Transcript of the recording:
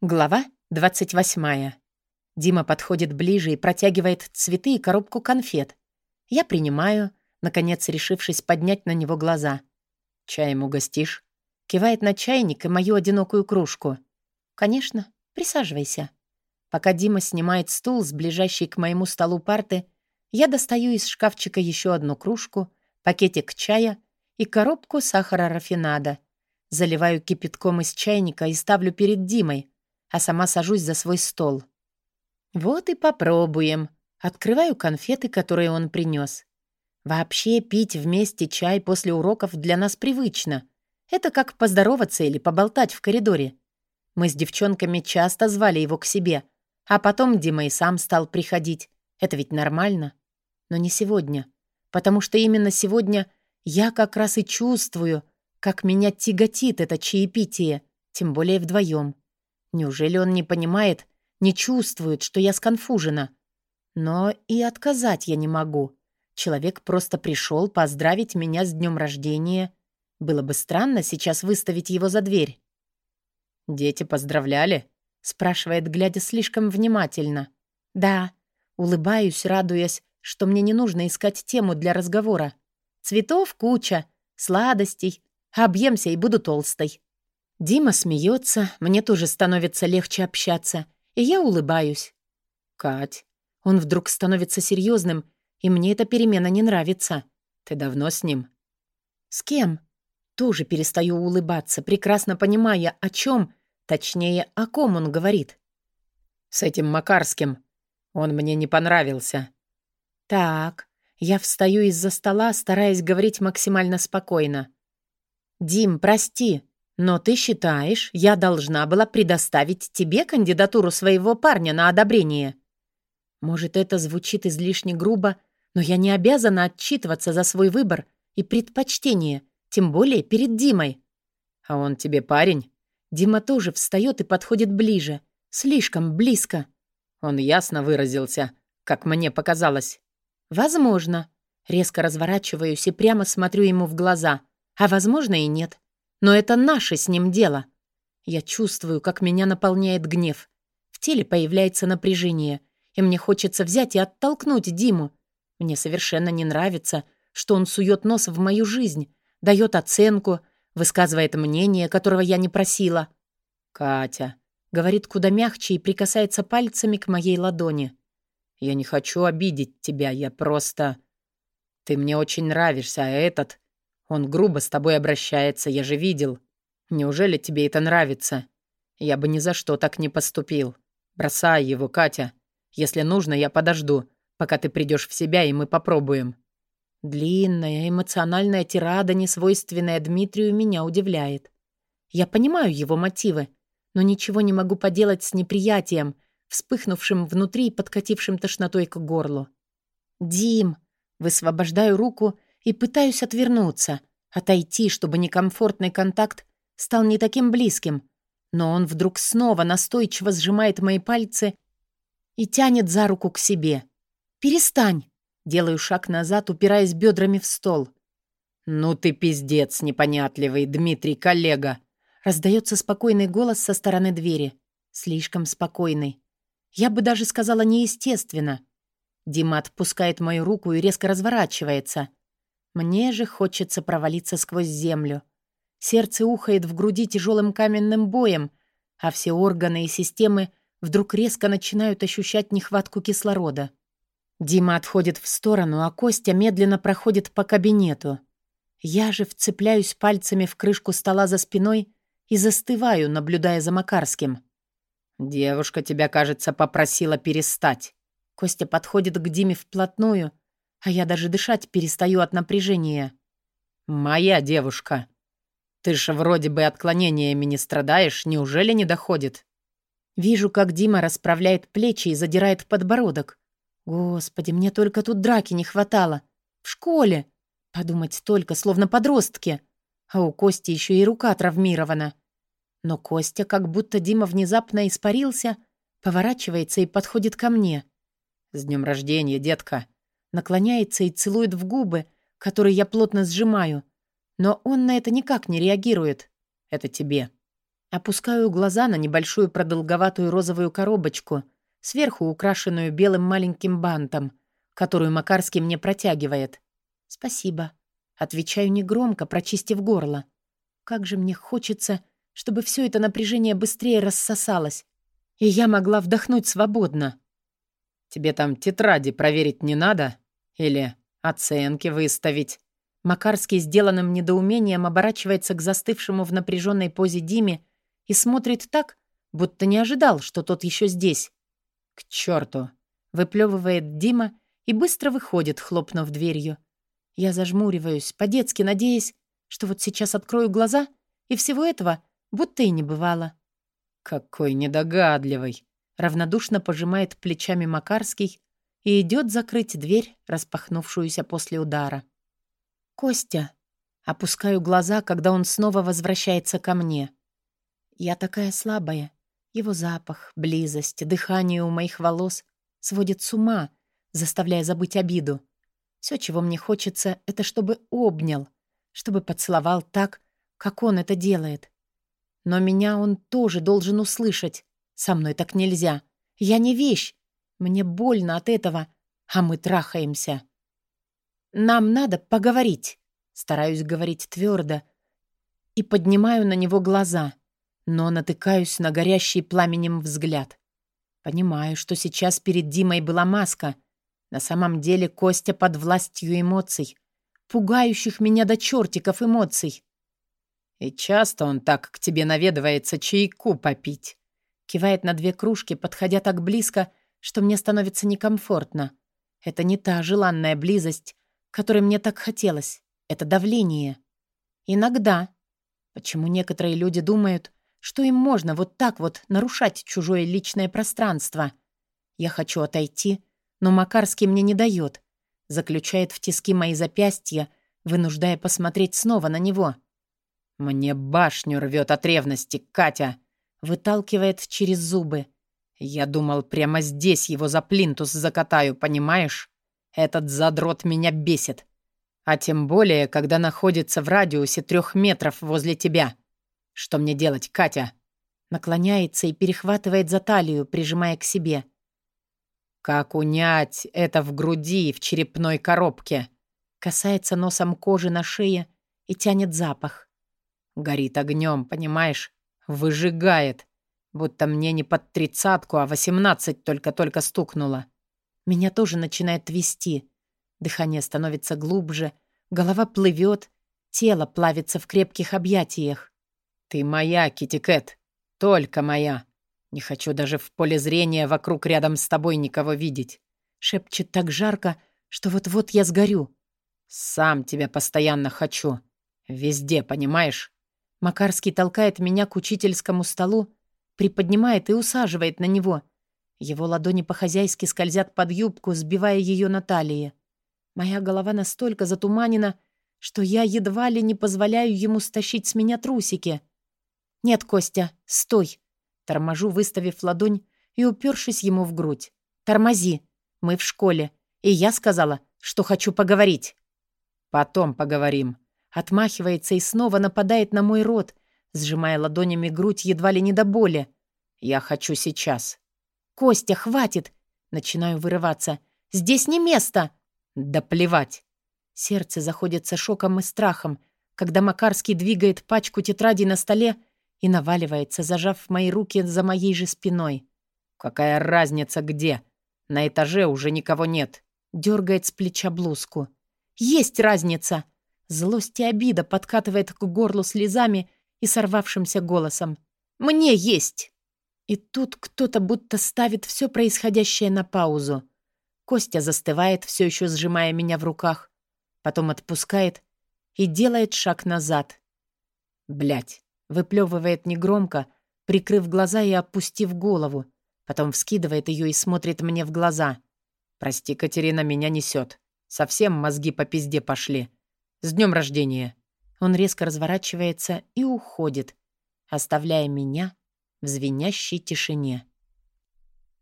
Глава 28. Дима подходит ближе и протягивает цветы и коробку конфет. Я принимаю, наконец решившись поднять на него глаза. «Чаем угостишь?» Кивает на чайник и мою одинокую кружку. «Конечно, присаживайся». Пока Дима снимает стул с ближайшей к моему столу парты, я достаю из шкафчика еще одну кружку, пакетик чая и коробку сахара рафинада. Заливаю кипятком из чайника и ставлю перед Димой — а сама сажусь за свой стол. Вот и попробуем. Открываю конфеты, которые он принес. Вообще пить вместе чай после уроков для нас привычно. Это как поздороваться или поболтать в коридоре. Мы с девчонками часто звали его к себе, а потом Дима и сам стал приходить. Это ведь нормально. Но не сегодня. Потому что именно сегодня я как раз и чувствую, как меня тяготит это чаепитие, тем более вдвоем. Неужели он не понимает, не чувствует, что я сконфужена? Но и отказать я не могу. Человек просто пришел поздравить меня с днем рождения. Было бы странно сейчас выставить его за дверь. «Дети поздравляли?» — спрашивает, глядя слишком внимательно. «Да». Улыбаюсь, радуясь, что мне не нужно искать тему для разговора. Цветов куча, сладостей. Объемся и буду толстой. Дима смеется, мне тоже становится легче общаться, и я улыбаюсь. «Кать». Он вдруг становится серьезным, и мне эта перемена не нравится. «Ты давно с ним?» «С кем?» Тоже перестаю улыбаться, прекрасно понимая, о чем, точнее, о ком он говорит. «С этим Макарским. Он мне не понравился». «Так». Я встаю из-за стола, стараясь говорить максимально спокойно. «Дим, прости. Но ты считаешь, я должна была предоставить тебе кандидатуру своего парня на одобрение? Может, это звучит излишне грубо, но я не обязана отчитываться за свой выбор и предпочтение, тем более перед Димой. А он тебе парень? Дима тоже встает и подходит ближе, слишком близко. Он ясно выразился, как мне показалось. Возможно. Резко разворачиваюсь и прямо смотрю ему в глаза. А возможно и нет. Но это наше с ним дело. Я чувствую, как меня наполняет гнев. В теле появляется напряжение, и мне хочется взять и оттолкнуть Диму. Мне совершенно не нравится, что он сует нос в мою жизнь, дает оценку, высказывает мнение, которого я не просила. «Катя», — говорит куда мягче и прикасается пальцами к моей ладони. «Я не хочу обидеть тебя, я просто...» «Ты мне очень нравишься, а этот...» Он грубо с тобой обращается, я же видел. Неужели тебе это нравится? Я бы ни за что так не поступил. Бросай его, Катя. Если нужно, я подожду, пока ты придешь в себя, и мы попробуем». Длинная эмоциональная тирада, несвойственная Дмитрию, меня удивляет. Я понимаю его мотивы, но ничего не могу поделать с неприятием, вспыхнувшим внутри и подкатившим тошнотой к горлу. «Дим!» Высвобождаю руку и пытаюсь отвернуться, отойти, чтобы некомфортный контакт стал не таким близким. Но он вдруг снова настойчиво сжимает мои пальцы и тянет за руку к себе. «Перестань!» Делаю шаг назад, упираясь бедрами в стол. «Ну ты пиздец непонятливый, Дмитрий, коллега!» Раздается спокойный голос со стороны двери. Слишком спокойный. Я бы даже сказала неестественно. Дима отпускает мою руку и резко разворачивается. Мне же хочется провалиться сквозь землю. Сердце ухает в груди тяжелым каменным боем, а все органы и системы вдруг резко начинают ощущать нехватку кислорода. Дима отходит в сторону, а Костя медленно проходит по кабинету. Я же вцепляюсь пальцами в крышку стола за спиной и застываю, наблюдая за Макарским. «Девушка тебя, кажется, попросила перестать». Костя подходит к Диме вплотную, а я даже дышать перестаю от напряжения. «Моя девушка. Ты же вроде бы отклонениями не страдаешь, неужели не доходит?» Вижу, как Дима расправляет плечи и задирает подбородок. Господи, мне только тут драки не хватало. В школе. Подумать только, словно подростки. А у Кости еще и рука травмирована. Но Костя, как будто Дима внезапно испарился, поворачивается и подходит ко мне. «С днем рождения, детка!» Наклоняется и целует в губы, которые я плотно сжимаю. Но он на это никак не реагирует. Это тебе. Опускаю глаза на небольшую продолговатую розовую коробочку, сверху украшенную белым маленьким бантом, которую Макарский мне протягивает. «Спасибо», — отвечаю негромко, прочистив горло. «Как же мне хочется, чтобы все это напряжение быстрее рассосалось, и я могла вдохнуть свободно». «Тебе там тетради проверить не надо? Или оценки выставить?» Макарский сделанным недоумением оборачивается к застывшему в напряженной позе Диме и смотрит так, будто не ожидал, что тот еще здесь. «К черту!» — выплевывает Дима и быстро выходит, хлопнув дверью. Я зажмуриваюсь, по-детски надеясь, что вот сейчас открою глаза, и всего этого будто и не бывало. «Какой недогадливый!» — равнодушно пожимает плечами Макарский и идет закрыть дверь, распахнувшуюся после удара. «Костя!» Опускаю глаза, когда он снова возвращается ко мне. Я такая слабая. Его запах, близость, дыхание у моих волос сводит с ума, заставляя забыть обиду. Все, чего мне хочется, это чтобы обнял, чтобы поцеловал так, как он это делает. Но меня он тоже должен услышать. Со мной так нельзя. Я не вещь. Мне больно от этого, а мы трахаемся. Нам надо поговорить. Стараюсь говорить твердо и поднимаю на него глаза но натыкаюсь на горящий пламенем взгляд. Понимаю, что сейчас перед Димой была маска. На самом деле Костя под властью эмоций, пугающих меня до чертиков эмоций. «И часто он так к тебе наведывается чайку попить?» Кивает на две кружки, подходя так близко, что мне становится некомфортно. Это не та желанная близость, которой мне так хотелось. Это давление. Иногда. Почему некоторые люди думают, что им можно вот так вот нарушать чужое личное пространство. Я хочу отойти, но Макарский мне не дает. Заключает в тиски мои запястья, вынуждая посмотреть снова на него. «Мне башню рвет от ревности, Катя!» Выталкивает через зубы. «Я думал, прямо здесь его за плинтус закатаю, понимаешь? Этот задрот меня бесит. А тем более, когда находится в радиусе трех метров возле тебя. «Что мне делать, Катя?» Наклоняется и перехватывает за талию, прижимая к себе. «Как унять это в груди, в черепной коробке?» Касается носом кожи на шее и тянет запах. Горит огнем, понимаешь? Выжигает. Будто мне не под тридцатку, а восемнадцать только-только стукнуло. Меня тоже начинает твести. Дыхание становится глубже, голова плывет, тело плавится в крепких объятиях. «Ты моя, Китикет, только моя. Не хочу даже в поле зрения вокруг рядом с тобой никого видеть». Шепчет так жарко, что вот-вот я сгорю. «Сам тебя постоянно хочу. Везде, понимаешь?» Макарский толкает меня к учительскому столу, приподнимает и усаживает на него. Его ладони по-хозяйски скользят под юбку, сбивая ее на талии. Моя голова настолько затуманена, что я едва ли не позволяю ему стащить с меня трусики. «Нет, Костя, стой!» Торможу, выставив ладонь и упершись ему в грудь. «Тормози! Мы в школе, и я сказала, что хочу поговорить». «Потом поговорим». Отмахивается и снова нападает на мой рот, сжимая ладонями грудь едва ли не до боли. «Я хочу сейчас». «Костя, хватит!» Начинаю вырываться. «Здесь не место!» «Да плевать!» Сердце заходится шоком и страхом, когда Макарский двигает пачку тетрадей на столе и наваливается, зажав мои руки за моей же спиной. «Какая разница где? На этаже уже никого нет». Дергает с плеча блузку. «Есть разница!» Злость и обида подкатывает к горлу слезами и сорвавшимся голосом. «Мне есть!» И тут кто-то будто ставит все происходящее на паузу. Костя застывает, все еще сжимая меня в руках. Потом отпускает и делает шаг назад. Блять. Выплевывает негромко, прикрыв глаза и опустив голову. Потом вскидывает ее и смотрит мне в глаза. «Прости, Катерина, меня несет. Совсем мозги по пизде пошли. С днем рождения!» Он резко разворачивается и уходит, оставляя меня в звенящей тишине.